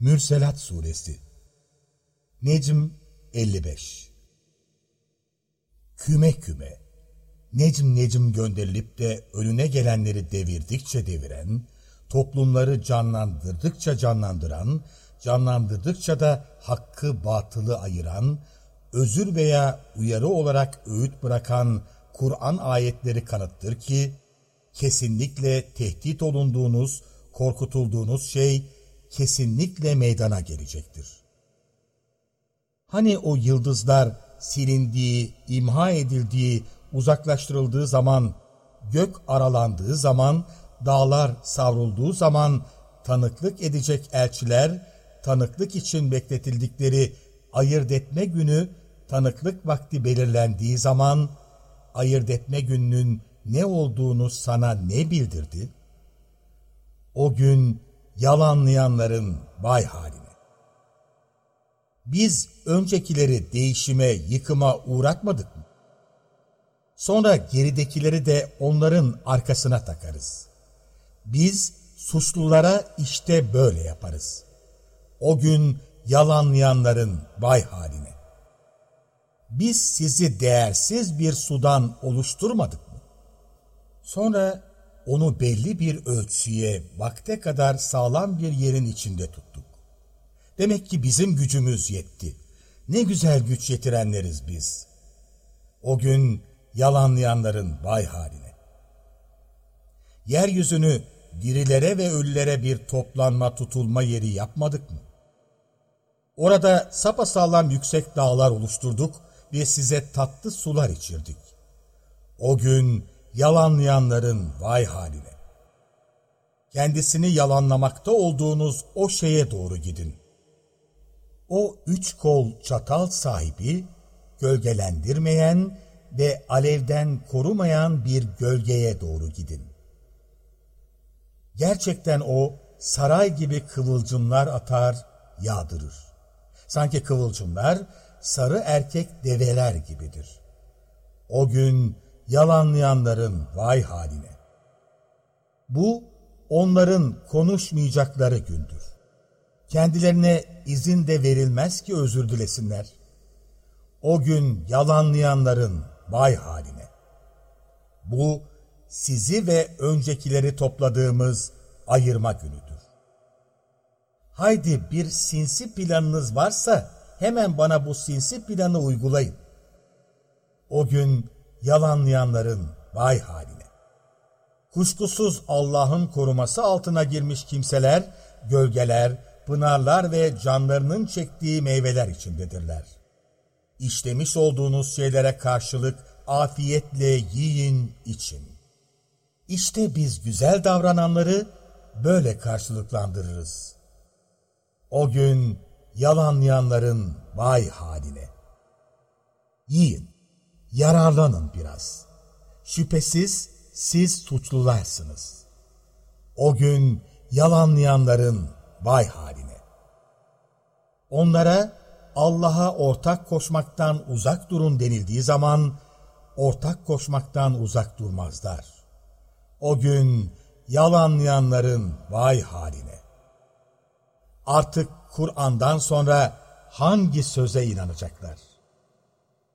Mürselat Suresi. Necm 55 Küme küme Necm necm gönderilip de önüne gelenleri devirdikçe deviren, toplumları canlandırdıkça canlandıran, canlandırdıkça da hakkı batılı ayıran, özür veya uyarı olarak öğüt bırakan Kur'an ayetleri kanıttır ki, kesinlikle tehdit olunduğunuz, korkutulduğunuz şey, kesinlikle meydana gelecektir. Hani o yıldızlar silindiği, imha edildiği, uzaklaştırıldığı zaman, gök aralandığı zaman, dağlar savrulduğu zaman tanıklık edecek elçiler, tanıklık için bekletildikleri ayırt etme günü, tanıklık vakti belirlendiği zaman, ayırt etme gününün ne olduğunu sana ne bildirdi? O gün yalanlayanların vay haline. Biz öncekileri değişime, yıkıma uğratmadık mı? Sonra geridekileri de onların arkasına takarız. Biz suçlulara işte böyle yaparız. O gün yalanlayanların vay haline. Biz sizi değersiz bir sudan oluşturmadık mı? Sonra onu belli bir ölçüye, vakte kadar sağlam bir yerin içinde tuttuk. Demek ki bizim gücümüz yetti. Ne güzel güç yetirenleriz biz. O gün yalanlayanların vay haline. Yeryüzünü dirilere ve ölülere bir toplanma tutulma yeri yapmadık mı? Orada sapasağlam yüksek dağlar oluşturduk ve size tatlı sular içirdik. O gün yalanlayanların vay haline. Kendisini yalanlamakta olduğunuz o şeye doğru gidin. O üç kol çatal sahibi, gölgelendirmeyen ve alevden korumayan bir gölgeye doğru gidin. Gerçekten o saray gibi kıvılcımlar atar, yağdırır. Sanki kıvılcımlar sarı erkek develer gibidir. O gün yalanlayanların vay haline. Bu onların konuşmayacakları gündür. Kendilerine izin de verilmez ki özür dilesinler. O gün yalanlayanların vay haline. Bu sizi ve öncekileri topladığımız ayırma günüdür. Haydi bir sinsi planınız varsa hemen bana bu sinsi planı uygulayın. O gün yalanlayanların vay haline. Kuşkusuz Allah'ın koruması altına girmiş kimseler, gölgeler, pınarlar ve canlarının çektiği meyveler içindedirler. İşlemiş olduğunuz şeylere karşılık afiyetle yiyin için. İşte biz güzel davrananları böyle karşılıklandırırız. O gün yalanlayanların vay haline. Yiyin yararlanın biraz. Şüphesiz siz suçlularsınız. O gün yalanlayanların vay haline. Onlara Allah'a ortak koşmaktan uzak durun denildiği zaman ortak koşmaktan uzak durmazlar. O gün yalanlayanların vay haline. Artık Kur'an'dan sonra hangi söze inanacaklar?